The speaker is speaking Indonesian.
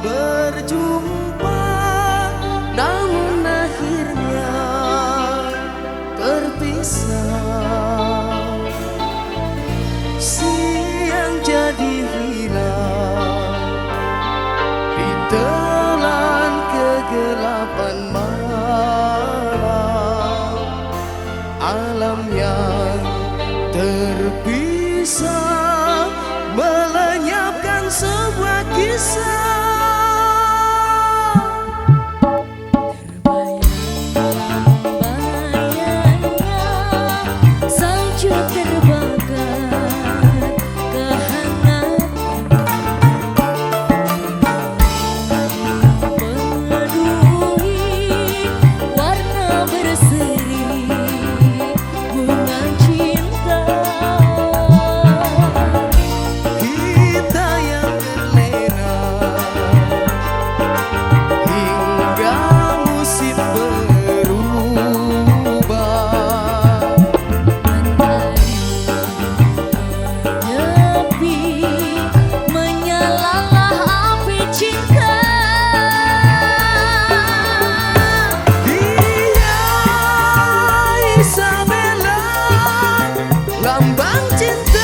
berjumpa Namun akhirnya terpisah. Siang jadi hilang Ditelan kegelapan malam. Alam yang terpisah Melenyapkan sebuah kisah. Lambang cinta